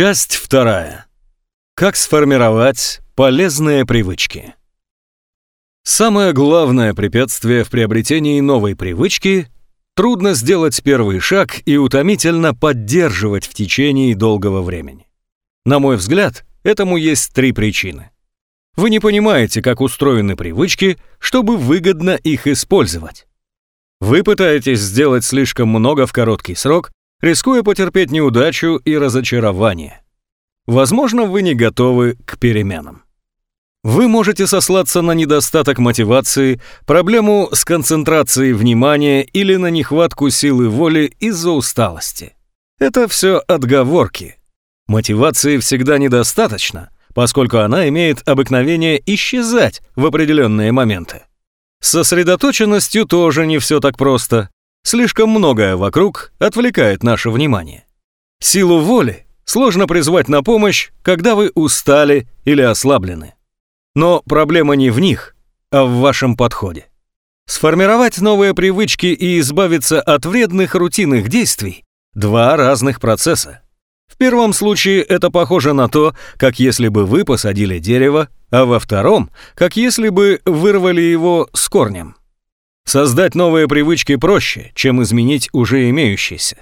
Часть вторая. Как сформировать полезные привычки? Самое главное препятствие в приобретении новой привычки – трудно сделать первый шаг и утомительно поддерживать в течение долгого времени. На мой взгляд, этому есть три причины. Вы не понимаете, как устроены привычки, чтобы выгодно их использовать. Вы пытаетесь сделать слишком много в короткий срок, рискуя потерпеть неудачу и разочарование. Возможно, вы не готовы к переменам. Вы можете сослаться на недостаток мотивации, проблему с концентрацией внимания или на нехватку силы воли из-за усталости. Это все отговорки. Мотивации всегда недостаточно, поскольку она имеет обыкновение исчезать в определенные моменты. С сосредоточенностью тоже не все так просто. Слишком многое вокруг отвлекает наше внимание. Силу воли сложно призвать на помощь, когда вы устали или ослаблены. Но проблема не в них, а в вашем подходе. Сформировать новые привычки и избавиться от вредных рутинных действий – два разных процесса. В первом случае это похоже на то, как если бы вы посадили дерево, а во втором, как если бы вырвали его с корнем. Создать новые привычки проще, чем изменить уже имеющиеся.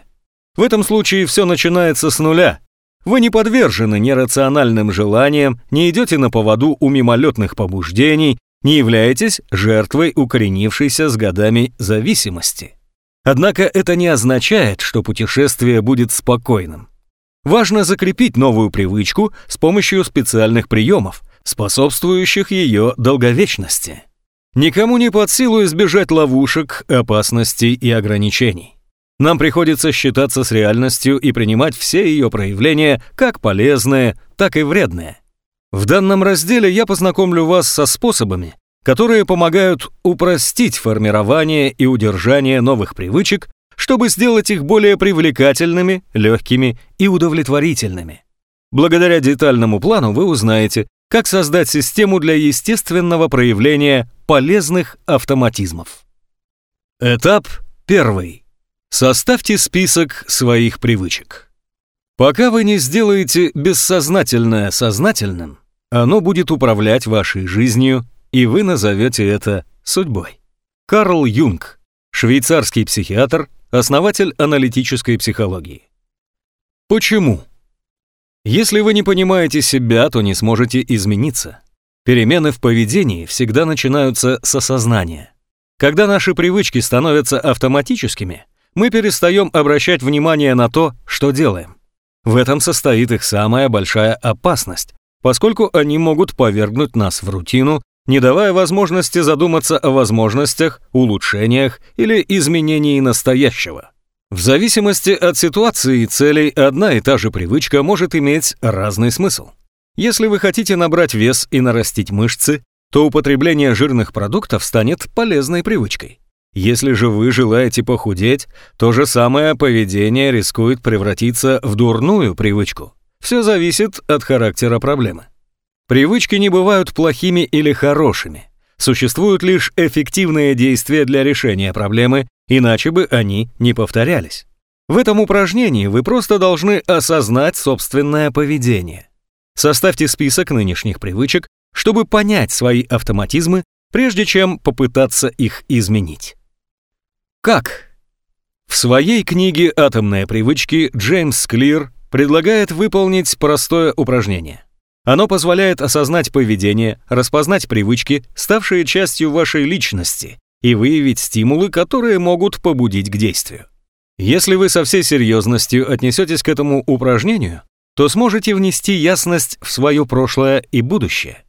В этом случае все начинается с нуля. Вы не подвержены нерациональным желаниям, не идете на поводу у мимолетных побуждений, не являетесь жертвой укоренившейся с годами зависимости. Однако это не означает, что путешествие будет спокойным. Важно закрепить новую привычку с помощью специальных приемов, способствующих ее долговечности. Никому не под силу избежать ловушек, опасностей и ограничений. Нам приходится считаться с реальностью и принимать все ее проявления, как полезные, так и вредные. В данном разделе я познакомлю вас со способами, которые помогают упростить формирование и удержание новых привычек чтобы сделать их более привлекательными, легкими и удовлетворительными. Благодаря детальному плану вы узнаете, как создать систему для естественного проявления полезных автоматизмов. Этап первый. Составьте список своих привычек. Пока вы не сделаете бессознательное сознательным, оно будет управлять вашей жизнью, и вы назовете это судьбой. Карл Юнг, швейцарский психиатр, основатель аналитической психологии. Почему? Если вы не понимаете себя, то не сможете измениться. Перемены в поведении всегда начинаются с осознания. Когда наши привычки становятся автоматическими, мы перестаем обращать внимание на то, что делаем. В этом состоит их самая большая опасность, поскольку они могут повергнуть нас в рутину не давая возможности задуматься о возможностях, улучшениях или изменении настоящего. В зависимости от ситуации и целей одна и та же привычка может иметь разный смысл. Если вы хотите набрать вес и нарастить мышцы, то употребление жирных продуктов станет полезной привычкой. Если же вы желаете похудеть, то же самое поведение рискует превратиться в дурную привычку. Все зависит от характера проблемы. Привычки не бывают плохими или хорошими. Существуют лишь эффективные действия для решения проблемы, иначе бы они не повторялись. В этом упражнении вы просто должны осознать собственное поведение. Составьте список нынешних привычек, чтобы понять свои автоматизмы, прежде чем попытаться их изменить. Как? В своей книге «Атомные привычки» Джеймс Клир предлагает выполнить простое упражнение. Оно позволяет осознать поведение, распознать привычки, ставшие частью вашей личности, и выявить стимулы, которые могут побудить к действию. Если вы со всей серьезностью отнесетесь к этому упражнению, то сможете внести ясность в свое прошлое и будущее.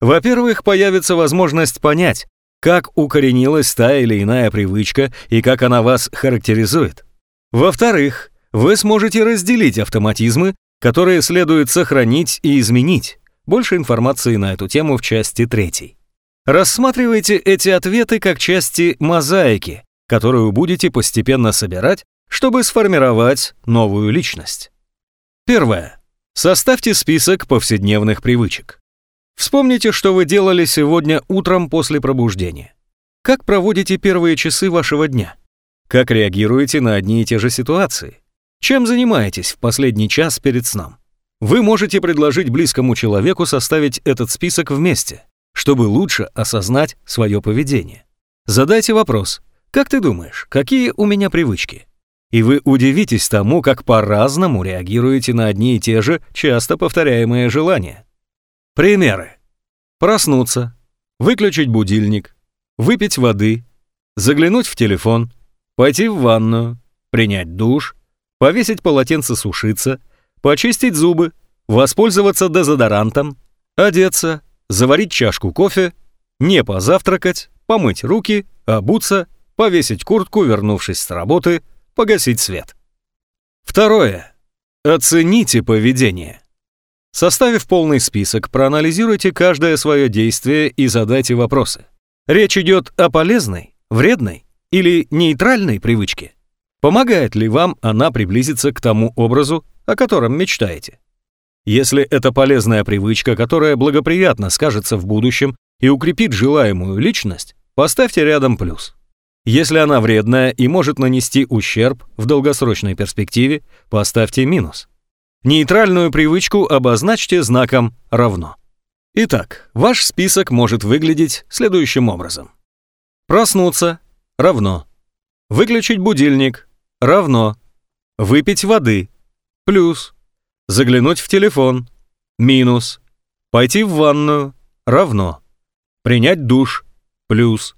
Во-первых, появится возможность понять, как укоренилась та или иная привычка и как она вас характеризует. Во-вторых, вы сможете разделить автоматизмы которые следует сохранить и изменить. Больше информации на эту тему в части третьей. Рассматривайте эти ответы как части мозаики, которую будете постепенно собирать, чтобы сформировать новую личность. Первое. Составьте список повседневных привычек. Вспомните, что вы делали сегодня утром после пробуждения. Как проводите первые часы вашего дня? Как реагируете на одни и те же ситуации? Чем занимаетесь в последний час перед сном? Вы можете предложить близкому человеку составить этот список вместе, чтобы лучше осознать свое поведение. Задайте вопрос, как ты думаешь, какие у меня привычки? И вы удивитесь тому, как по-разному реагируете на одни и те же часто повторяемые желания. Примеры. Проснуться, выключить будильник, выпить воды, заглянуть в телефон, пойти в ванную, принять душ, повесить полотенце сушиться, почистить зубы, воспользоваться дезодорантом, одеться, заварить чашку кофе, не позавтракать, помыть руки, обуться, повесить куртку, вернувшись с работы, погасить свет. Второе. Оцените поведение. Составив полный список, проанализируйте каждое свое действие и задайте вопросы. Речь идет о полезной, вредной или нейтральной привычке? Помогает ли вам она приблизиться к тому образу, о котором мечтаете? Если это полезная привычка, которая благоприятно скажется в будущем и укрепит желаемую личность, поставьте рядом плюс. Если она вредная и может нанести ущерб в долгосрочной перспективе, поставьте минус. Нейтральную привычку обозначьте знаком «равно». Итак, ваш список может выглядеть следующим образом. Проснуться – равно. Выключить будильник – равно. Выпить воды – плюс. Заглянуть в телефон – минус. Пойти в ванную – равно. Принять душ – плюс.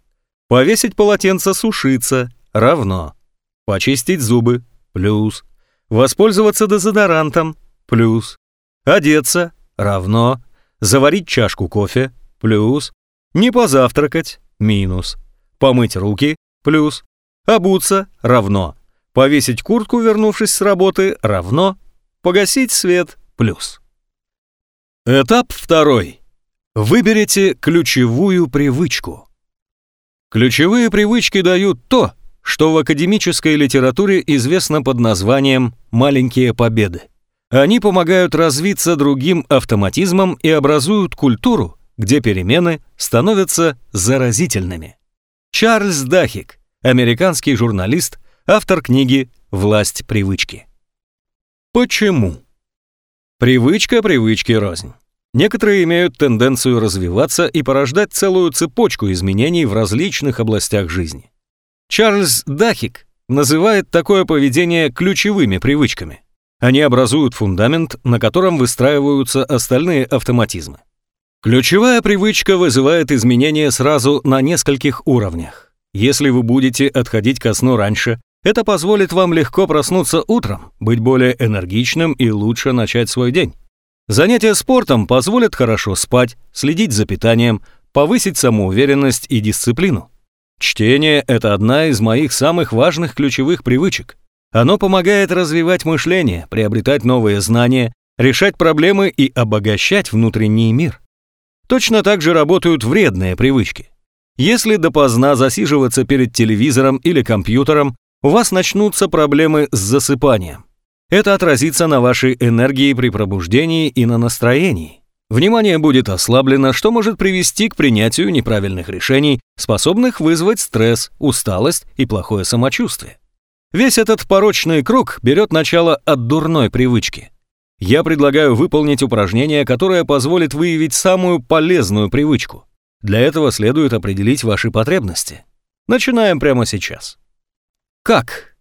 Повесить полотенце сушиться – равно. Почистить зубы – плюс. Воспользоваться дезодорантом – плюс. Одеться – равно. Заварить чашку кофе – плюс. Не позавтракать – минус. Помыть руки – плюс. Обуться – равно. Повесить куртку, вернувшись с работы – равно. Погасить свет – плюс. Этап второй. Выберите ключевую привычку. Ключевые привычки дают то, что в академической литературе известно под названием «маленькие победы». Они помогают развиться другим автоматизмом и образуют культуру, где перемены становятся заразительными. Чарльз Дахик, американский журналист, автор книги «Власть привычки». Почему? Привычка привычки рознь. Некоторые имеют тенденцию развиваться и порождать целую цепочку изменений в различных областях жизни. Чарльз Дахик называет такое поведение ключевыми привычками. Они образуют фундамент, на котором выстраиваются остальные автоматизмы. Ключевая привычка вызывает изменения сразу на нескольких уровнях. Если вы будете отходить ко сну раньше, это позволит вам легко проснуться утром, быть более энергичным и лучше начать свой день. Занятия спортом позволят хорошо спать, следить за питанием, повысить самоуверенность и дисциплину. Чтение – это одна из моих самых важных ключевых привычек. Оно помогает развивать мышление, приобретать новые знания, решать проблемы и обогащать внутренний мир. Точно так же работают вредные привычки. Если допоздна засиживаться перед телевизором или компьютером, у вас начнутся проблемы с засыпанием. Это отразится на вашей энергии при пробуждении и на настроении. Внимание будет ослаблено, что может привести к принятию неправильных решений, способных вызвать стресс, усталость и плохое самочувствие. Весь этот порочный круг берет начало от дурной привычки. Я предлагаю выполнить упражнение, которое позволит выявить самую полезную привычку. Для этого следует определить ваши потребности. Начинаем прямо сейчас. Как?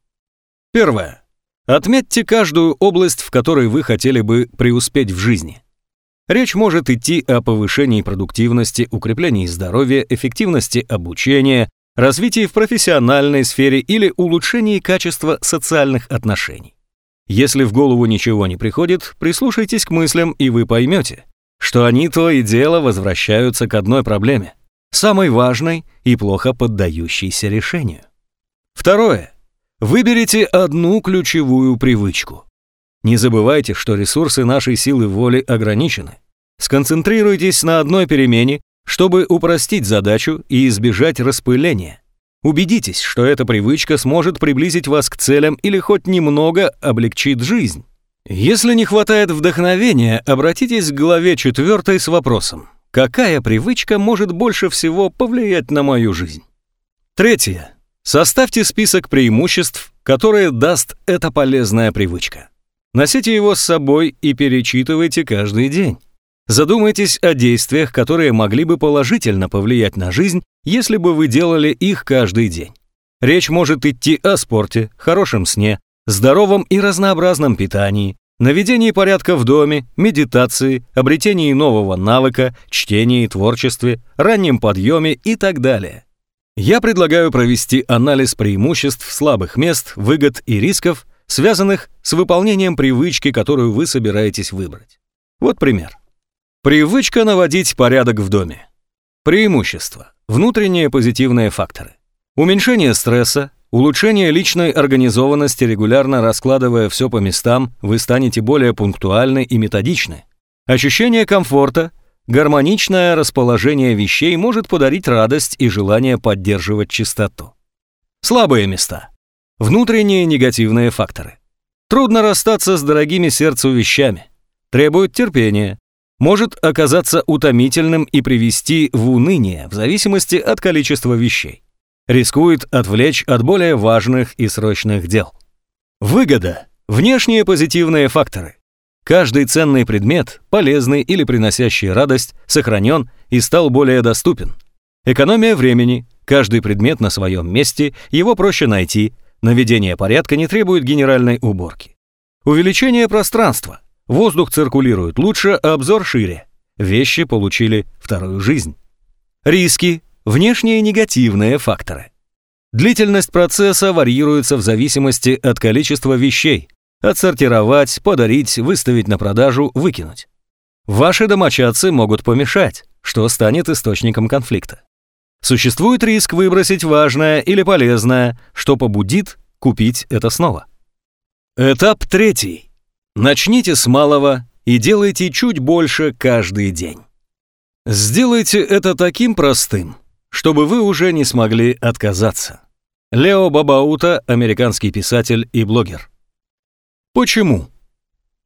Первое. Отметьте каждую область, в которой вы хотели бы преуспеть в жизни. Речь может идти о повышении продуктивности, укреплении здоровья, эффективности обучения, развитии в профессиональной сфере или улучшении качества социальных отношений. Если в голову ничего не приходит, прислушайтесь к мыслям, и вы поймете, что они то и дело возвращаются к одной проблеме, самой важной и плохо поддающейся решению. Второе. Выберите одну ключевую привычку. Не забывайте, что ресурсы нашей силы воли ограничены. Сконцентрируйтесь на одной перемене, чтобы упростить задачу и избежать распыления. Убедитесь, что эта привычка сможет приблизить вас к целям или хоть немного облегчит жизнь. Если не хватает вдохновения, обратитесь к главе 4 с вопросом «Какая привычка может больше всего повлиять на мою жизнь?» Третье. Составьте список преимуществ, которые даст эта полезная привычка. Носите его с собой и перечитывайте каждый день. Задумайтесь о действиях, которые могли бы положительно повлиять на жизнь, если бы вы делали их каждый день. Речь может идти о спорте, хорошем сне, здоровом и разнообразном питании, наведении порядка в доме, медитации, обретении нового навыка, чтении, творчестве, раннем подъеме и так далее. Я предлагаю провести анализ преимуществ, слабых мест, выгод и рисков, связанных с выполнением привычки, которую вы собираетесь выбрать. Вот пример. Привычка наводить порядок в доме. Преимущества. Внутренние позитивные факторы. Уменьшение стресса, улучшение личной организованности, регулярно раскладывая все по местам, вы станете более пунктуальны и методичны. Ощущение комфорта, гармоничное расположение вещей может подарить радость и желание поддерживать чистоту. Слабые места. Внутренние негативные факторы. Трудно расстаться с дорогими сердцу вещами. Требует терпения. Может оказаться утомительным и привести в уныние в зависимости от количества вещей рискует отвлечь от более важных и срочных дел. Выгода. Внешние позитивные факторы. Каждый ценный предмет, полезный или приносящий радость, сохранен и стал более доступен. Экономия времени. Каждый предмет на своем месте, его проще найти. Наведение порядка не требует генеральной уборки. Увеличение пространства. Воздух циркулирует лучше, а обзор шире. Вещи получили вторую жизнь. Риски внешние негативные факторы. Длительность процесса варьируется в зависимости от количества вещей. Отсортировать, подарить, выставить на продажу, выкинуть. Ваши домочадцы могут помешать, что станет источником конфликта. Существует риск выбросить важное или полезное, что побудит купить это снова. Этап третий. Начните с малого и делайте чуть больше каждый день. Сделайте это таким простым, чтобы вы уже не смогли отказаться. Лео Бабаута, американский писатель и блогер. Почему?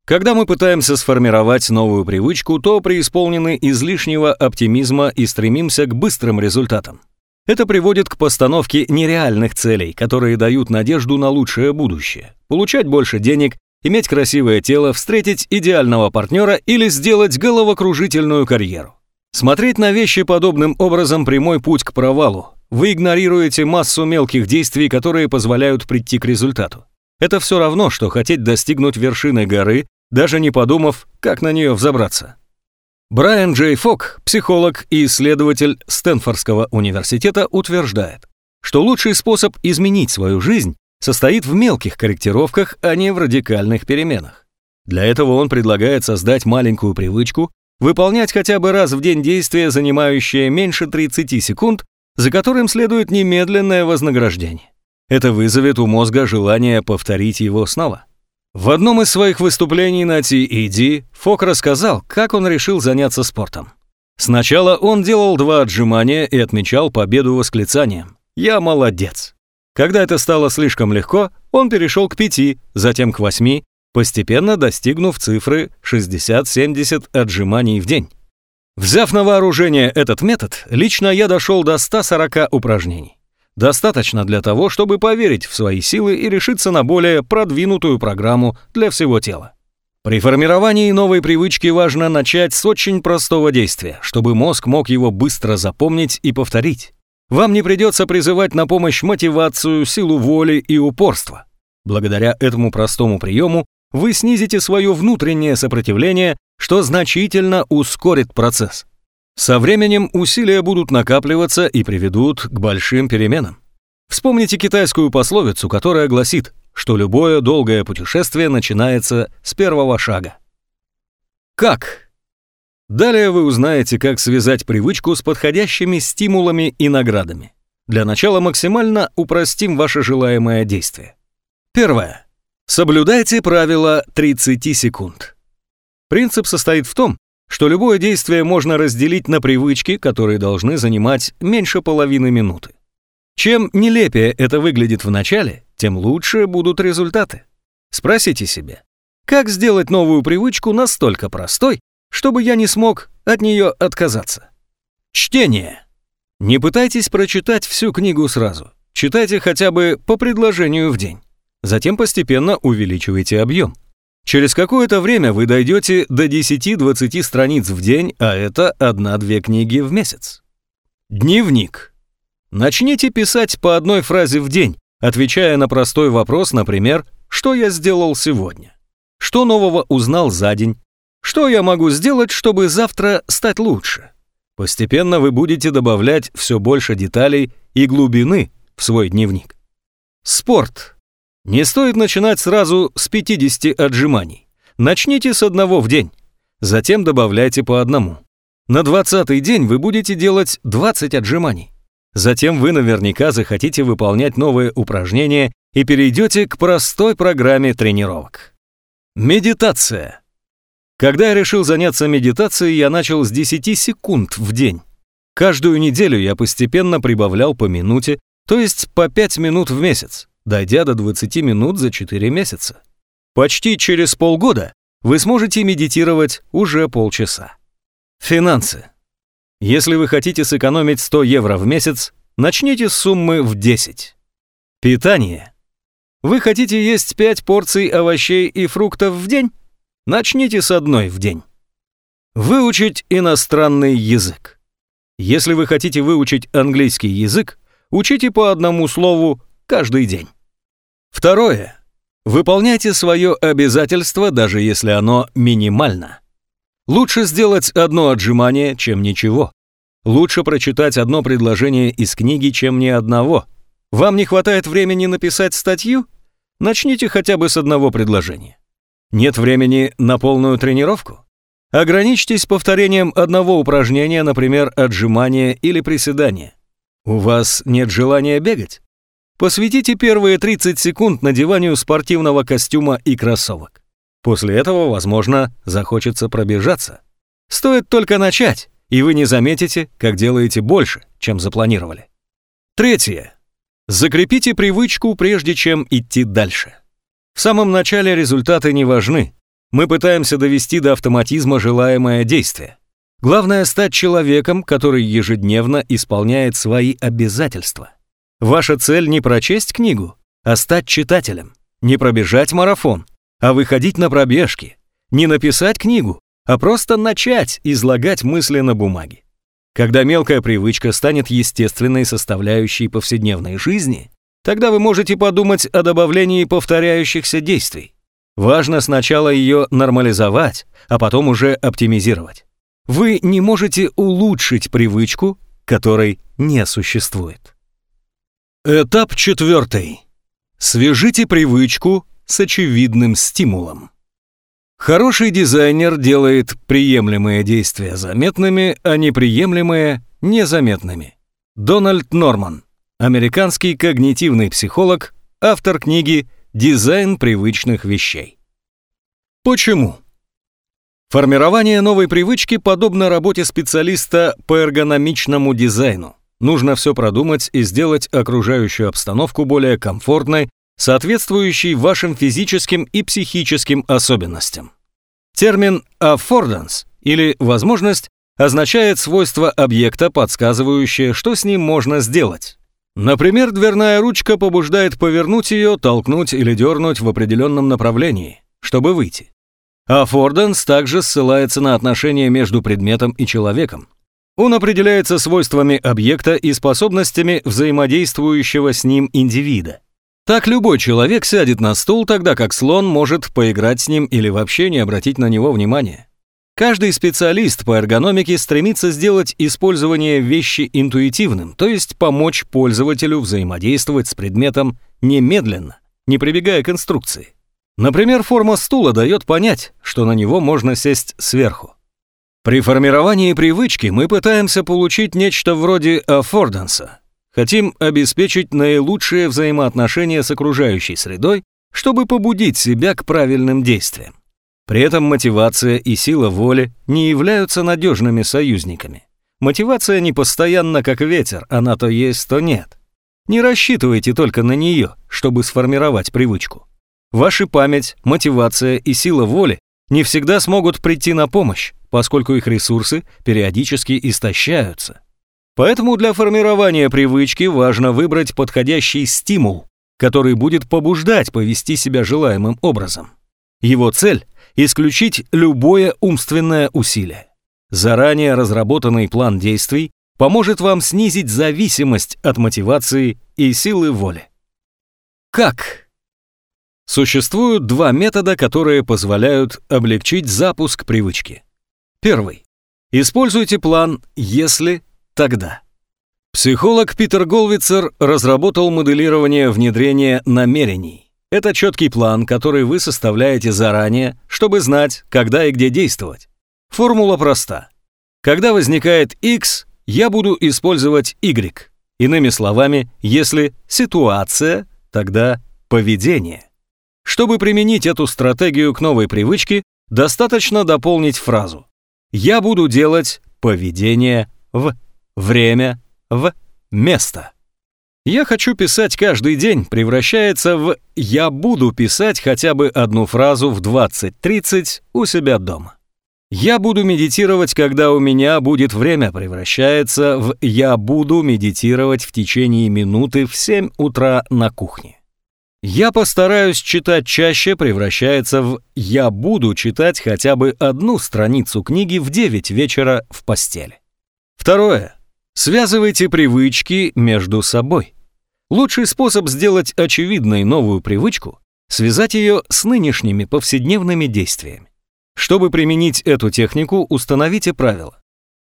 Когда мы пытаемся сформировать новую привычку, то преисполнены излишнего оптимизма и стремимся к быстрым результатам. Это приводит к постановке нереальных целей, которые дают надежду на лучшее будущее. Получать больше денег, иметь красивое тело, встретить идеального партнера или сделать головокружительную карьеру. Смотреть на вещи подобным образом прямой путь к провалу. Вы игнорируете массу мелких действий, которые позволяют прийти к результату. Это все равно, что хотеть достигнуть вершины горы, даже не подумав, как на нее взобраться. Брайан Джей Фок, психолог и исследователь Стэнфордского университета, утверждает, что лучший способ изменить свою жизнь состоит в мелких корректировках, а не в радикальных переменах. Для этого он предлагает создать маленькую привычку, выполнять хотя бы раз в день действие, занимающее меньше 30 секунд, за которым следует немедленное вознаграждение. Это вызовет у мозга желание повторить его снова. В одном из своих выступлений на TED Фок рассказал, как он решил заняться спортом. Сначала он делал два отжимания и отмечал победу восклицанием «Я молодец». Когда это стало слишком легко, он перешел к пяти, затем к восьми, постепенно достигнув цифры 60-70 отжиманий в день. Взяв на вооружение этот метод, лично я дошел до 140 упражнений. Достаточно для того, чтобы поверить в свои силы и решиться на более продвинутую программу для всего тела. При формировании новой привычки важно начать с очень простого действия, чтобы мозг мог его быстро запомнить и повторить. Вам не придется призывать на помощь мотивацию, силу воли и упорство. Благодаря этому простому приему вы снизите свое внутреннее сопротивление, что значительно ускорит процесс. Со временем усилия будут накапливаться и приведут к большим переменам. Вспомните китайскую пословицу, которая гласит, что любое долгое путешествие начинается с первого шага. Как? Далее вы узнаете, как связать привычку с подходящими стимулами и наградами. Для начала максимально упростим ваше желаемое действие. Первое. Соблюдайте правило 30 секунд. Принцип состоит в том, что любое действие можно разделить на привычки, которые должны занимать меньше половины минуты. Чем нелепее это выглядит в начале, тем лучше будут результаты. Спросите себя, как сделать новую привычку настолько простой, чтобы я не смог от нее отказаться? Чтение. Не пытайтесь прочитать всю книгу сразу. Читайте хотя бы по предложению в день. Затем постепенно увеличивайте объем. Через какое-то время вы дойдете до 10-20 страниц в день, а это одна-две книги в месяц. Дневник. Начните писать по одной фразе в день, отвечая на простой вопрос, например, «Что я сделал сегодня?» «Что нового узнал за день?» «Что я могу сделать, чтобы завтра стать лучше?» Постепенно вы будете добавлять все больше деталей и глубины в свой дневник. Спорт. Не стоит начинать сразу с 50 отжиманий. Начните с одного в день. Затем добавляйте по одному. На 20 день вы будете делать 20 отжиманий. Затем вы наверняка захотите выполнять новые упражнения и перейдете к простой программе тренировок. Медитация. Когда я решил заняться медитацией, я начал с 10 секунд в день. Каждую неделю я постепенно прибавлял по минуте, то есть по 5 минут в месяц, дойдя до 20 минут за 4 месяца. Почти через полгода вы сможете медитировать уже полчаса. Финансы. Если вы хотите сэкономить 100 евро в месяц, начните с суммы в 10. Питание. Вы хотите есть 5 порций овощей и фруктов в день? Начните с одной в день. Выучить иностранный язык. Если вы хотите выучить английский язык, учите по одному слову каждый день. Второе. Выполняйте свое обязательство, даже если оно минимально. Лучше сделать одно отжимание, чем ничего. Лучше прочитать одно предложение из книги, чем ни одного. Вам не хватает времени написать статью? Начните хотя бы с одного предложения. Нет времени на полную тренировку? Ограничьтесь повторением одного упражнения, например, отжимания или приседания. У вас нет желания бегать? Посвятите первые 30 секунд надеванию спортивного костюма и кроссовок. После этого, возможно, захочется пробежаться. Стоит только начать, и вы не заметите, как делаете больше, чем запланировали. Третье. Закрепите привычку, прежде чем идти дальше. В самом начале результаты не важны. Мы пытаемся довести до автоматизма желаемое действие. Главное стать человеком, который ежедневно исполняет свои обязательства. Ваша цель не прочесть книгу, а стать читателем, не пробежать марафон, а выходить на пробежки, не написать книгу, а просто начать излагать мысли на бумаге. Когда мелкая привычка станет естественной составляющей повседневной жизни, тогда вы можете подумать о добавлении повторяющихся действий. Важно сначала ее нормализовать, а потом уже оптимизировать. Вы не можете улучшить привычку, которой не существует. Этап четвертый. Свяжите привычку с очевидным стимулом. Хороший дизайнер делает приемлемые действия заметными, а неприемлемые – незаметными. Дональд Норман, американский когнитивный психолог, автор книги «Дизайн привычных вещей». Почему? Формирование новой привычки подобно работе специалиста по эргономичному дизайну. Нужно все продумать и сделать окружающую обстановку более комфортной, соответствующей вашим физическим и психическим особенностям. Термин «affordance» или «возможность» означает свойство объекта, подсказывающее, что с ним можно сделать. Например, дверная ручка побуждает повернуть ее, толкнуть или дернуть в определенном направлении, чтобы выйти. Аффорданс также ссылается на отношения между предметом и человеком. Он определяется свойствами объекта и способностями взаимодействующего с ним индивида. Так любой человек сядет на стул, тогда как слон может поиграть с ним или вообще не обратить на него внимания. Каждый специалист по эргономике стремится сделать использование вещи интуитивным, то есть помочь пользователю взаимодействовать с предметом немедленно, не прибегая к инструкции. Например, форма стула дает понять, что на него можно сесть сверху. При формировании привычки мы пытаемся получить нечто вроде аффорданса. Хотим обеспечить наилучшие взаимоотношения с окружающей средой, чтобы побудить себя к правильным действиям. При этом мотивация и сила воли не являются надежными союзниками. Мотивация не постоянно как ветер, она то есть, то нет. Не рассчитывайте только на нее, чтобы сформировать привычку. Ваша память, мотивация и сила воли не всегда смогут прийти на помощь, поскольку их ресурсы периодически истощаются. Поэтому для формирования привычки важно выбрать подходящий стимул, который будет побуждать повести себя желаемым образом. Его цель – исключить любое умственное усилие. Заранее разработанный план действий поможет вам снизить зависимость от мотивации и силы воли. Как? Существуют два метода, которые позволяют облегчить запуск привычки. Первый. Используйте план «если», «тогда». Психолог Питер Голвицер разработал моделирование внедрения намерений. Это четкий план, который вы составляете заранее, чтобы знать, когда и где действовать. Формула проста. Когда возникает X, я буду использовать Y. Иными словами, если ситуация, тогда поведение. Чтобы применить эту стратегию к новой привычке, достаточно дополнить фразу. Я буду делать поведение в время в место. Я хочу писать каждый день превращается в «я буду писать хотя бы одну фразу в 20-30 у себя дома». «Я буду медитировать, когда у меня будет время» превращается в «я буду медитировать в течение минуты в 7 утра на кухне». «Я постараюсь читать чаще» превращается в «я буду читать хотя бы одну страницу книги в 9 вечера в постели». Второе. Связывайте привычки между собой. Лучший способ сделать очевидной новую привычку – связать ее с нынешними повседневными действиями. Чтобы применить эту технику, установите правило.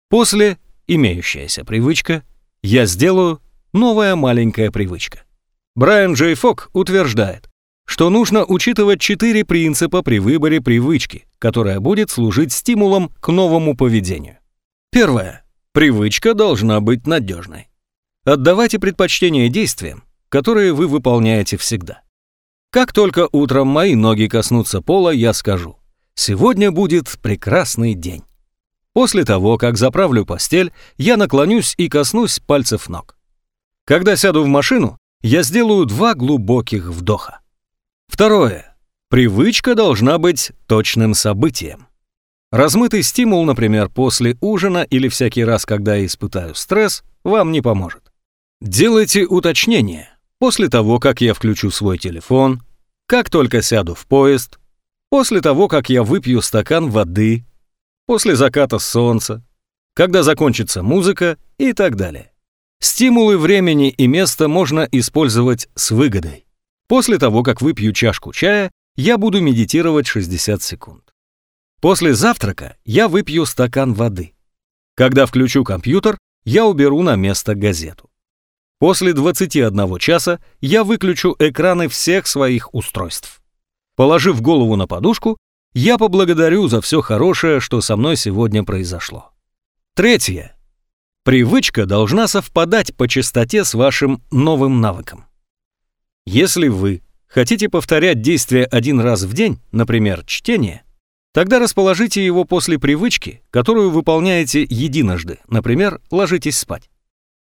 После имеющаяся привычка, я сделаю новая маленькая привычка. Брайан Джей Фок утверждает, что нужно учитывать четыре принципа при выборе привычки, которая будет служить стимулом к новому поведению. Первое. Привычка должна быть надежной. Отдавайте предпочтение действиям, которые вы выполняете всегда. Как только утром мои ноги коснутся пола, я скажу «Сегодня будет прекрасный день». После того, как заправлю постель, я наклонюсь и коснусь пальцев ног. Когда сяду в машину, я сделаю два глубоких вдоха. Второе. Привычка должна быть точным событием. Размытый стимул, например, после ужина или всякий раз, когда я испытаю стресс, вам не поможет. Делайте уточнения после того, как я включу свой телефон, как только сяду в поезд, после того, как я выпью стакан воды, после заката солнца, когда закончится музыка и так далее. Стимулы времени и места можно использовать с выгодой. После того, как выпью чашку чая, я буду медитировать 60 секунд. После завтрака я выпью стакан воды. Когда включу компьютер, я уберу на место газету. После 21 часа я выключу экраны всех своих устройств. Положив голову на подушку, я поблагодарю за все хорошее, что со мной сегодня произошло. Третье. Привычка должна совпадать по частоте с вашим новым навыком. Если вы хотите повторять действие один раз в день, например, чтение, Тогда расположите его после привычки, которую выполняете единожды, например, ложитесь спать.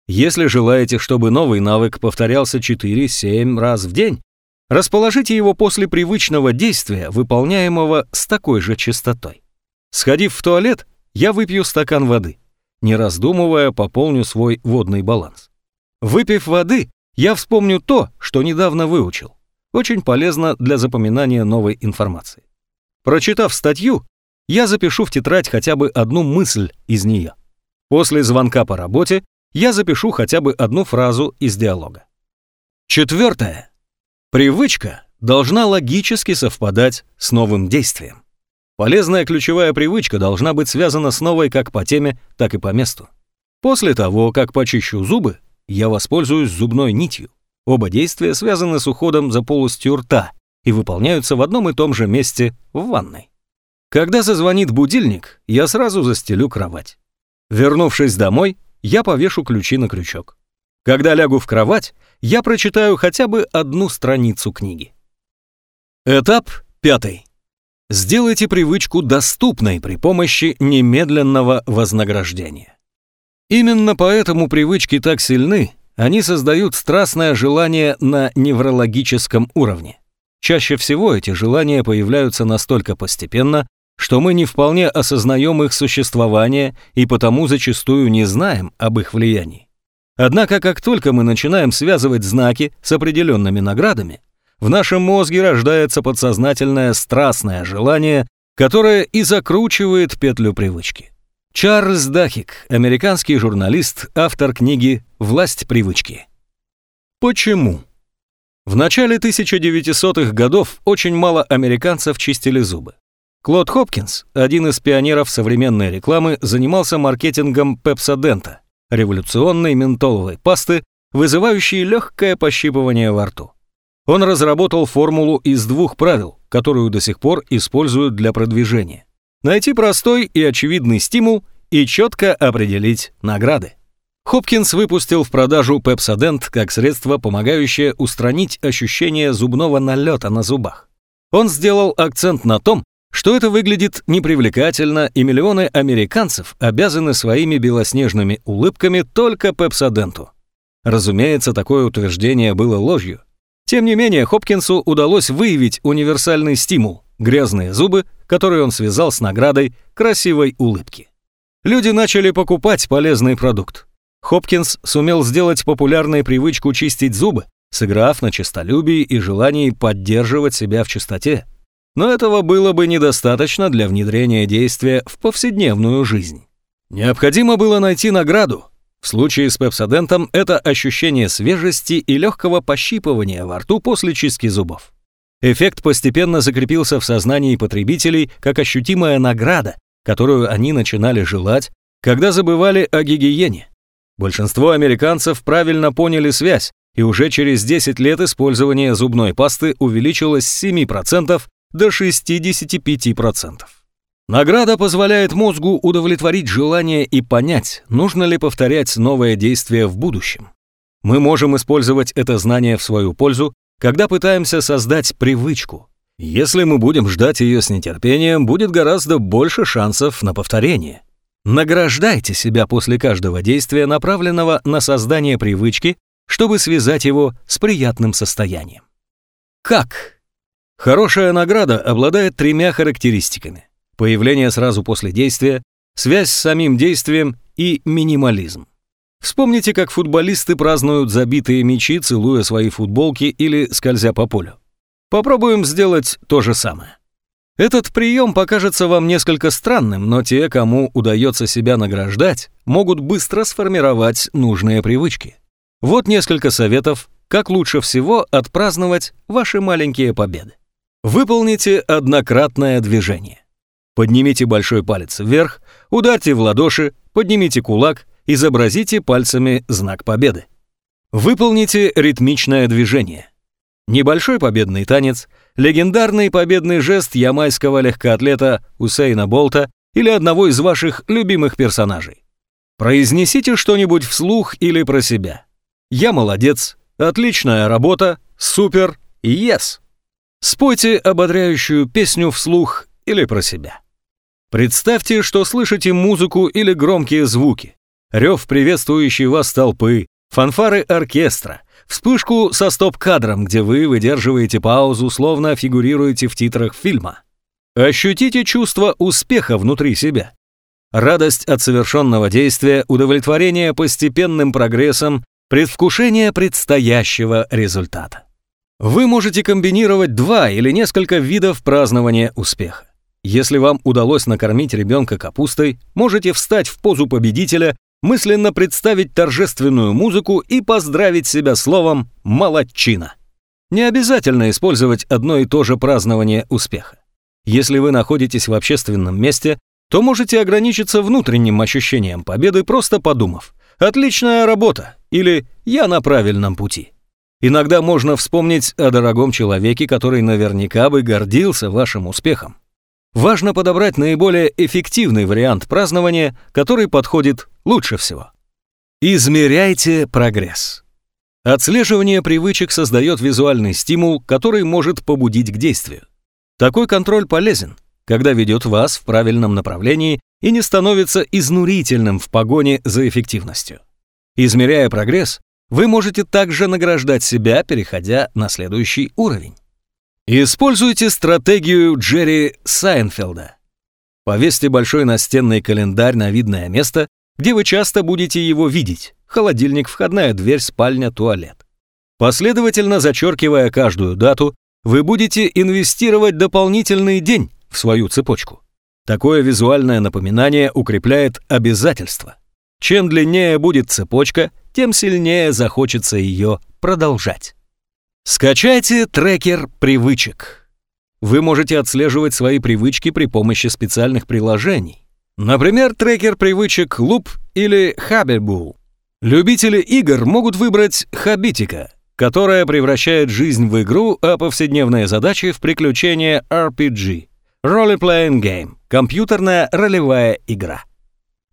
Если желаете, чтобы новый навык повторялся 4-7 раз в день, расположите его после привычного действия, выполняемого с такой же частотой. Сходив в туалет, я выпью стакан воды. Не раздумывая, пополню свой водный баланс. Выпив воды, я вспомню то, что недавно выучил. Очень полезно для запоминания новой информации. Прочитав статью, я запишу в тетрадь хотя бы одну мысль из нее. После звонка по работе я запишу хотя бы одну фразу из диалога. Четвертое. Привычка должна логически совпадать с новым действием. Полезная ключевая привычка должна быть связана с новой как по теме, так и по месту. После того, как почищу зубы, я воспользуюсь зубной нитью. Оба действия связаны с уходом за полостью рта, и выполняются в одном и том же месте в ванной. Когда зазвонит будильник, я сразу застелю кровать. Вернувшись домой, я повешу ключи на крючок. Когда лягу в кровать, я прочитаю хотя бы одну страницу книги. Этап пятый. Сделайте привычку доступной при помощи немедленного вознаграждения. Именно поэтому привычки так сильны, они создают страстное желание на неврологическом уровне. Чаще всего эти желания появляются настолько постепенно, что мы не вполне осознаем их существование и потому зачастую не знаем об их влиянии. Однако, как только мы начинаем связывать знаки с определенными наградами, в нашем мозге рождается подсознательное страстное желание, которое и закручивает петлю привычки. Чарльз Дахик, американский журналист, автор книги «Власть привычки». Почему? В начале 1900-х годов очень мало американцев чистили зубы. Клод Хопкинс, один из пионеров современной рекламы, занимался маркетингом Пепсодента, революционной ментоловой пасты, вызывающей легкое пощипывание во рту. Он разработал формулу из двух правил, которую до сих пор используют для продвижения. Найти простой и очевидный стимул и четко определить награды. Хопкинс выпустил в продажу Пепсодент как средство, помогающее устранить ощущение зубного налета на зубах. Он сделал акцент на том, что это выглядит непривлекательно, и миллионы американцев обязаны своими белоснежными улыбками только Пепсоденту. Разумеется, такое утверждение было ложью. Тем не менее, Хопкинсу удалось выявить универсальный стимул – грязные зубы, которые он связал с наградой красивой улыбки. Люди начали покупать полезный продукт. Хопкинс сумел сделать популярной привычку чистить зубы, сыграв на честолюбии и желании поддерживать себя в чистоте. Но этого было бы недостаточно для внедрения действия в повседневную жизнь. Необходимо было найти награду. В случае с пепсодентом это ощущение свежести и легкого пощипывания во рту после чистки зубов. Эффект постепенно закрепился в сознании потребителей как ощутимая награда, которую они начинали желать, когда забывали о гигиене. Большинство американцев правильно поняли связь, и уже через 10 лет использование зубной пасты увеличилось с 7% до 65%. Награда позволяет мозгу удовлетворить желание и понять, нужно ли повторять новое действие в будущем. Мы можем использовать это знание в свою пользу, когда пытаемся создать привычку. Если мы будем ждать ее с нетерпением, будет гораздо больше шансов на повторение. Награждайте себя после каждого действия, направленного на создание привычки, чтобы связать его с приятным состоянием. Как? Хорошая награда обладает тремя характеристиками. Появление сразу после действия, связь с самим действием и минимализм. Вспомните, как футболисты празднуют забитые мячи, целуя свои футболки или скользя по полю. Попробуем сделать то же самое. Этот прием покажется вам несколько странным, но те, кому удается себя награждать, могут быстро сформировать нужные привычки. Вот несколько советов, как лучше всего отпраздновать ваши маленькие победы. Выполните однократное движение. Поднимите большой палец вверх, ударьте в ладоши, поднимите кулак, изобразите пальцами знак победы. Выполните ритмичное движение. Небольшой победный танец, легендарный победный жест ямайского легкоатлета Усейна Болта или одного из ваших любимых персонажей. Произнесите что-нибудь вслух или про себя. «Я молодец», «Отличная работа», «Супер» и «Yes». Спойте ободряющую песню вслух или про себя. Представьте, что слышите музыку или громкие звуки, рев приветствующей вас толпы, фанфары оркестра, Вспышку со стоп-кадром, где вы выдерживаете паузу, словно фигурируете в титрах фильма. Ощутите чувство успеха внутри себя. Радость от совершенного действия, удовлетворение постепенным прогрессом, предвкушение предстоящего результата. Вы можете комбинировать два или несколько видов празднования успеха. Если вам удалось накормить ребенка капустой, можете встать в позу победителя мысленно представить торжественную музыку и поздравить себя словом «молодчина». Не обязательно использовать одно и то же празднование успеха. Если вы находитесь в общественном месте, то можете ограничиться внутренним ощущением победы, просто подумав «отличная работа» или «я на правильном пути». Иногда можно вспомнить о дорогом человеке, который наверняка бы гордился вашим успехом. Важно подобрать наиболее эффективный вариант празднования, который подходит лучше всего. Измеряйте прогресс. Отслеживание привычек создает визуальный стимул, который может побудить к действию. Такой контроль полезен, когда ведет вас в правильном направлении и не становится изнурительным в погоне за эффективностью. Измеряя прогресс, вы можете также награждать себя, переходя на следующий уровень. Используйте стратегию Джерри Сайнфелда. Повесьте большой настенный календарь на видное место, где вы часто будете его видеть. Холодильник, входная дверь, спальня, туалет. Последовательно зачеркивая каждую дату, вы будете инвестировать дополнительный день в свою цепочку. Такое визуальное напоминание укрепляет обязательства. Чем длиннее будет цепочка, тем сильнее захочется ее продолжать. Скачайте трекер привычек. Вы можете отслеживать свои привычки при помощи специальных приложений. Например, трекер привычек Loop или Habitbull. Любители игр могут выбрать Habitика, которая превращает жизнь в игру, а повседневные задачи в приключения RPG. Role Playing Game – компьютерная ролевая игра.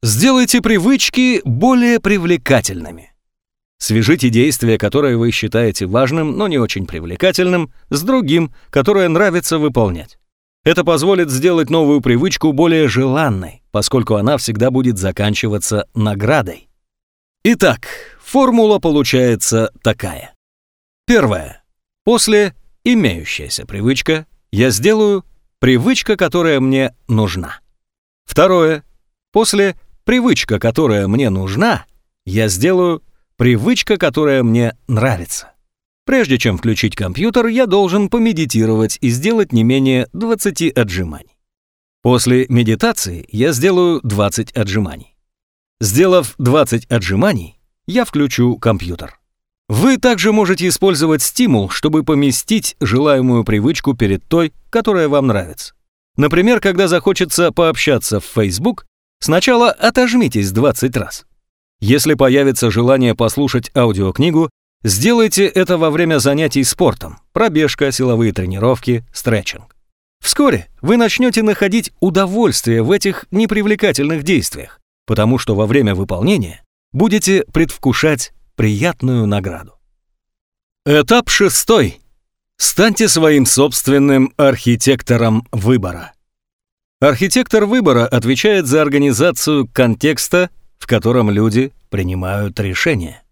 Сделайте привычки более привлекательными. Свяжите действие, которое вы считаете важным, но не очень привлекательным, с другим, которое нравится выполнять. Это позволит сделать новую привычку более желанной, поскольку она всегда будет заканчиваться наградой. Итак, формула получается такая. Первое. После имеющаяся привычка я сделаю привычка, которая мне нужна. Второе. После привычка, которая мне нужна, я сделаю привычка, которая мне нравится. Прежде чем включить компьютер, я должен помедитировать и сделать не менее 20 отжиманий. После медитации я сделаю 20 отжиманий. Сделав 20 отжиманий, я включу компьютер. Вы также можете использовать стимул, чтобы поместить желаемую привычку перед той, которая вам нравится. Например, когда захочется пообщаться в Facebook, сначала отожмитесь 20 раз. Если появится желание послушать аудиокнигу, сделайте это во время занятий спортом, пробежка, силовые тренировки, стретчинг. Вскоре вы начнете находить удовольствие в этих непривлекательных действиях, потому что во время выполнения будете предвкушать приятную награду. Этап шестой. Станьте своим собственным архитектором выбора. Архитектор выбора отвечает за организацию контекста, в котором люди принимают решения.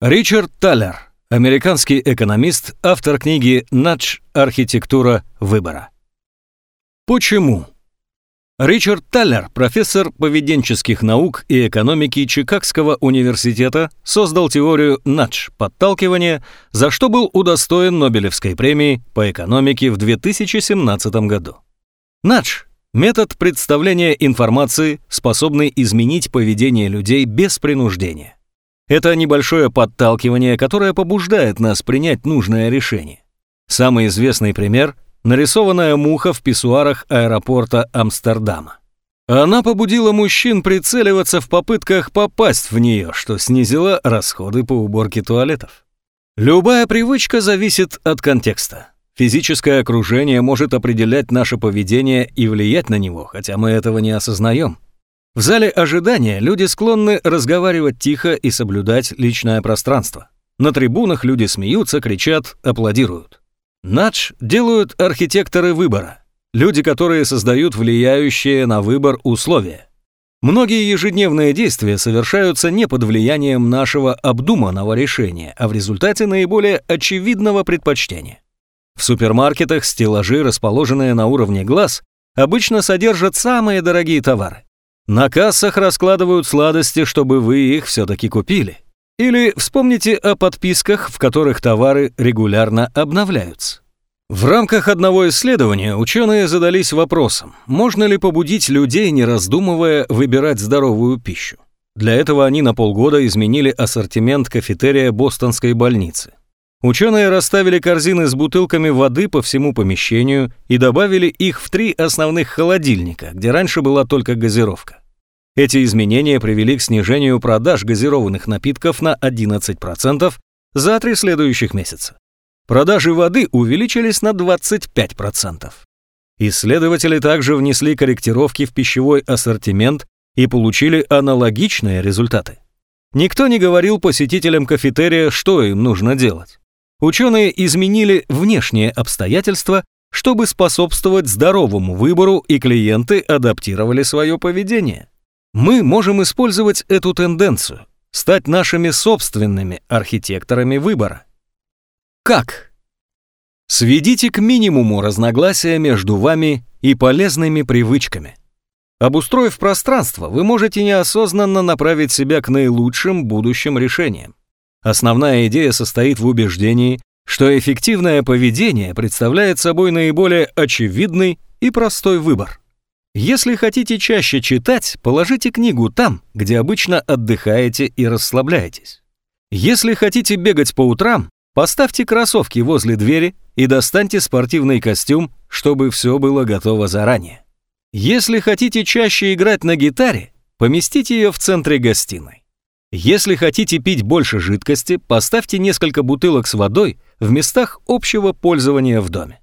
Ричард Таллер, американский экономист, автор книги «Надж. Архитектура выбора». Почему? Ричард Таллер, профессор поведенческих наук и экономики Чикагского университета, создал теорию надж подталкивания, за что был удостоен Нобелевской премии по экономике в 2017 году. Надж – метод представления информации, способный изменить поведение людей без принуждения. Это небольшое подталкивание, которое побуждает нас принять нужное решение. Самый известный пример нарисованная муха в писсуарах аэропорта Амстердама. Она побудила мужчин прицеливаться в попытках попасть в нее, что снизило расходы по уборке туалетов. Любая привычка зависит от контекста. Физическое окружение может определять наше поведение и влиять на него, хотя мы этого не осознаем. В зале ожидания люди склонны разговаривать тихо и соблюдать личное пространство. На трибунах люди смеются, кричат, аплодируют. Надж делают архитекторы выбора, люди, которые создают влияющие на выбор условия. Многие ежедневные действия совершаются не под влиянием нашего обдуманного решения, а в результате наиболее очевидного предпочтения. В супермаркетах стеллажи, расположенные на уровне глаз, обычно содержат самые дорогие товары. На кассах раскладывают сладости, чтобы вы их все-таки купили. Или вспомните о подписках, в которых товары регулярно обновляются. В рамках одного исследования ученые задались вопросом, можно ли побудить людей, не раздумывая, выбирать здоровую пищу. Для этого они на полгода изменили ассортимент кафетерия Бостонской больницы. Ученые расставили корзины с бутылками воды по всему помещению и добавили их в три основных холодильника, где раньше была только газировка. Эти изменения привели к снижению продаж газированных напитков на 11% за три следующих месяца. Продажи воды увеличились на 25%. Исследователи также внесли корректировки в пищевой ассортимент и получили аналогичные результаты. Никто не говорил посетителям кафетерия, что им нужно делать. Ученые изменили внешние обстоятельства, чтобы способствовать здоровому выбору, и клиенты адаптировали свое поведение. Мы можем использовать эту тенденцию, стать нашими собственными архитекторами выбора. Как? Сведите к минимуму разногласия между вами и полезными привычками. Обустроив пространство, вы можете неосознанно направить себя к наилучшим будущим решениям. Основная идея состоит в убеждении, что эффективное поведение представляет собой наиболее очевидный и простой выбор. Если хотите чаще читать, положите книгу там, где обычно отдыхаете и расслабляетесь. Если хотите бегать по утрам, поставьте кроссовки возле двери и достаньте спортивный костюм, чтобы все было готово заранее. Если хотите чаще играть на гитаре, поместите ее в центре гостиной. Если хотите пить больше жидкости, поставьте несколько бутылок с водой в местах общего пользования в доме.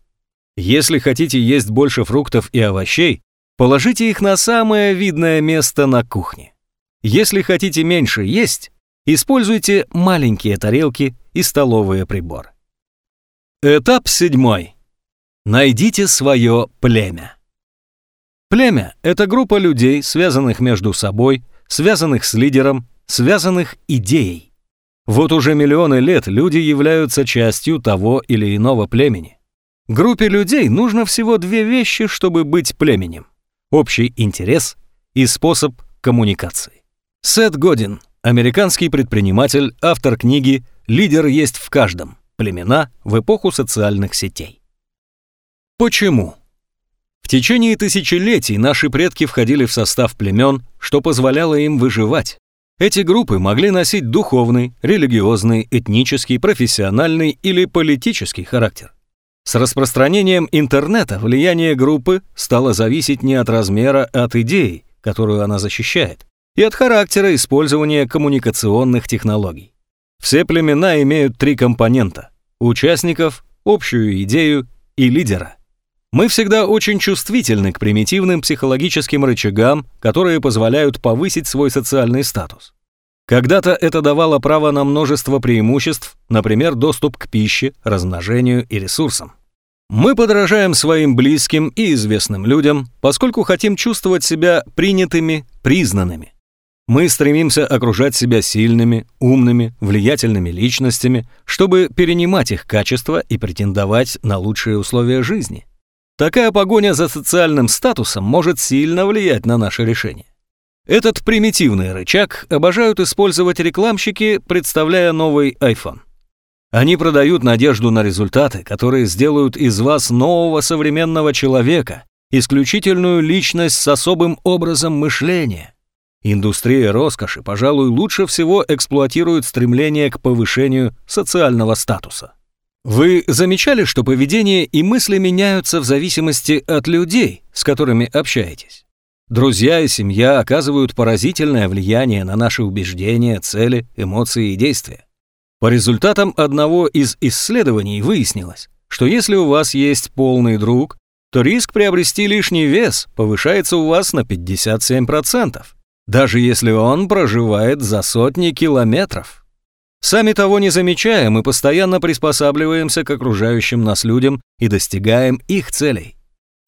Если хотите есть больше фруктов и овощей, положите их на самое видное место на кухне. Если хотите меньше есть, используйте маленькие тарелки и столовые приборы. Этап седьмой. Найдите свое племя. Племя – это группа людей, связанных между собой, связанных с лидером связанных идеей. Вот уже миллионы лет люди являются частью того или иного племени. Группе людей нужно всего две вещи, чтобы быть племенем. Общий интерес и способ коммуникации. Сет Годин, американский предприниматель, автор книги «Лидер есть в каждом. Племена в эпоху социальных сетей». Почему? В течение тысячелетий наши предки входили в состав племен, что позволяло им выживать. Эти группы могли носить духовный, религиозный, этнический, профессиональный или политический характер. С распространением интернета влияние группы стало зависеть не от размера, а от идеи, которую она защищает, и от характера использования коммуникационных технологий. Все племена имеют три компонента – участников, общую идею и лидера. Мы всегда очень чувствительны к примитивным психологическим рычагам, которые позволяют повысить свой социальный статус. Когда-то это давало право на множество преимуществ, например, доступ к пище, размножению и ресурсам. Мы подражаем своим близким и известным людям, поскольку хотим чувствовать себя принятыми, признанными. Мы стремимся окружать себя сильными, умными, влиятельными личностями, чтобы перенимать их качества и претендовать на лучшие условия жизни. Такая погоня за социальным статусом может сильно влиять на наше решение. Этот примитивный рычаг обожают использовать рекламщики, представляя новый iPhone. Они продают надежду на результаты, которые сделают из вас нового современного человека, исключительную личность с особым образом мышления. Индустрия роскоши, пожалуй, лучше всего эксплуатирует стремление к повышению социального статуса. Вы замечали, что поведение и мысли меняются в зависимости от людей, с которыми общаетесь? Друзья и семья оказывают поразительное влияние на наши убеждения, цели, эмоции и действия. По результатам одного из исследований выяснилось, что если у вас есть полный друг, то риск приобрести лишний вес повышается у вас на 57%, даже если он проживает за сотни километров. Сами того не замечая, мы постоянно приспосабливаемся к окружающим нас людям и достигаем их целей.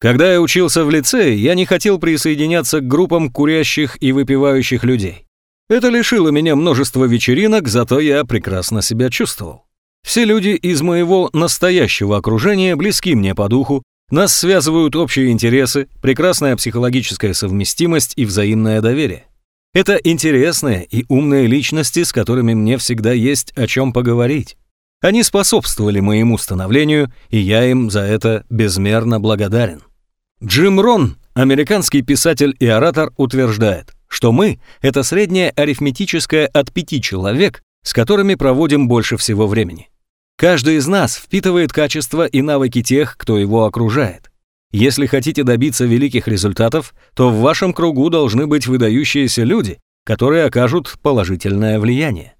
Когда я учился в лицее, я не хотел присоединяться к группам курящих и выпивающих людей. Это лишило меня множества вечеринок, зато я прекрасно себя чувствовал. Все люди из моего настоящего окружения близки мне по духу, нас связывают общие интересы, прекрасная психологическая совместимость и взаимное доверие. Это интересные и умные личности, с которыми мне всегда есть о чем поговорить. Они способствовали моему становлению, и я им за это безмерно благодарен. Джим Рон, американский писатель и оратор, утверждает, что мы — это среднее арифметическое от пяти человек, с которыми проводим больше всего времени. Каждый из нас впитывает качества и навыки тех, кто его окружает. Если хотите добиться великих результатов, то в вашем кругу должны быть выдающиеся люди, которые окажут положительное влияние.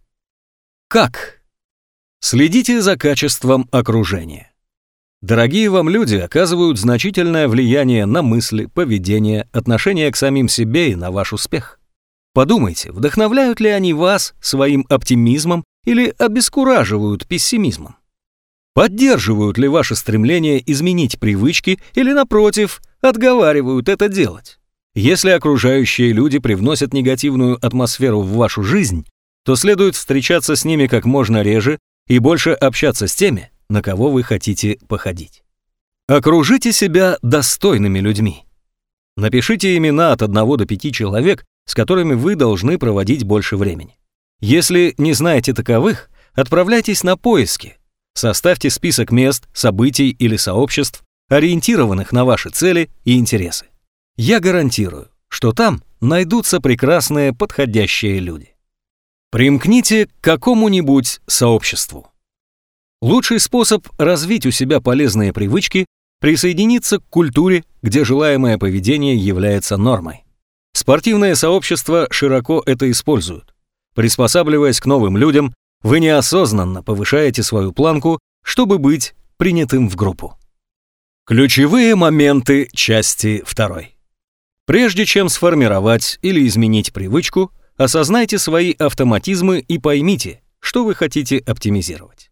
Как? Следите за качеством окружения. Дорогие вам люди оказывают значительное влияние на мысли, поведение, отношение к самим себе и на ваш успех. Подумайте, вдохновляют ли они вас своим оптимизмом или обескураживают пессимизмом? Поддерживают ли ваше стремление изменить привычки или, напротив, отговаривают это делать? Если окружающие люди привносят негативную атмосферу в вашу жизнь, то следует встречаться с ними как можно реже и больше общаться с теми, на кого вы хотите походить. Окружите себя достойными людьми. Напишите имена от 1 до 5 человек, с которыми вы должны проводить больше времени. Если не знаете таковых, отправляйтесь на поиски. Составьте список мест, событий или сообществ, ориентированных на ваши цели и интересы. Я гарантирую, что там найдутся прекрасные подходящие люди. Примкните к какому-нибудь сообществу. Лучший способ развить у себя полезные привычки – присоединиться к культуре, где желаемое поведение является нормой. Спортивные сообщества широко это используют. Приспосабливаясь к новым людям, вы неосознанно повышаете свою планку, чтобы быть принятым в группу. Ключевые моменты части 2. Прежде чем сформировать или изменить привычку, осознайте свои автоматизмы и поймите, что вы хотите оптимизировать.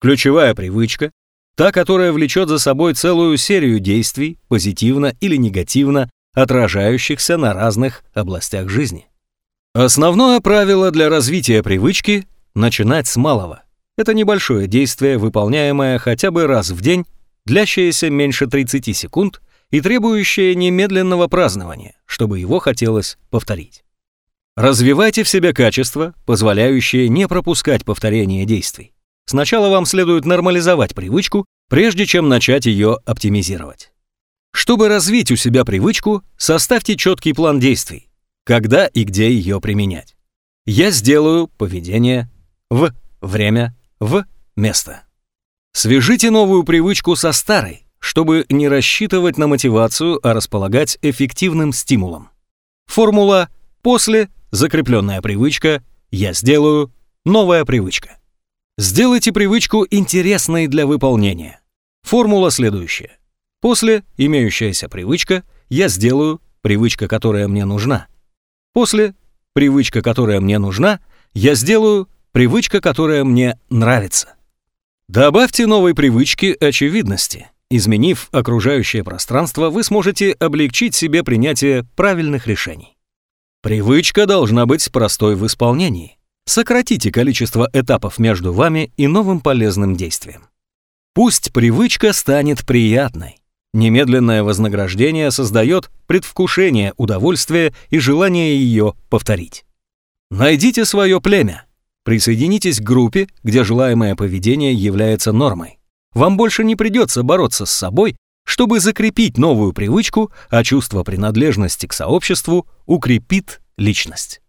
Ключевая привычка – та, которая влечет за собой целую серию действий, позитивно или негативно, отражающихся на разных областях жизни. Основное правило для развития привычки – начинать с малого. Это небольшое действие, выполняемое хотя бы раз в день, длящееся меньше 30 секунд и требующее немедленного празднования, чтобы его хотелось повторить. Развивайте в себе качества, позволяющие не пропускать повторение действий. Сначала вам следует нормализовать привычку, прежде чем начать ее оптимизировать. Чтобы развить у себя привычку, составьте четкий план действий, когда и где ее применять. Я сделаю поведение в время в место. Свяжите новую привычку со старой, чтобы не рассчитывать на мотивацию, а располагать эффективным стимулом. Формула «после» закрепленная привычка «я сделаю» новая привычка. Сделайте привычку интересной для выполнения. Формула следующая. После имеющаяся привычка я сделаю привычка, которая мне нужна. После привычка, которая мне нужна, я сделаю привычка, которая мне нравится. Добавьте новой привычки очевидности. Изменив окружающее пространство, вы сможете облегчить себе принятие правильных решений. Привычка должна быть простой в исполнении. Сократите количество этапов между вами и новым полезным действием. Пусть привычка станет приятной. Немедленное вознаграждение создает предвкушение удовольствия и желание ее повторить. Найдите свое племя. Присоединитесь к группе, где желаемое поведение является нормой. Вам больше не придется бороться с собой, чтобы закрепить новую привычку, а чувство принадлежности к сообществу укрепит личность.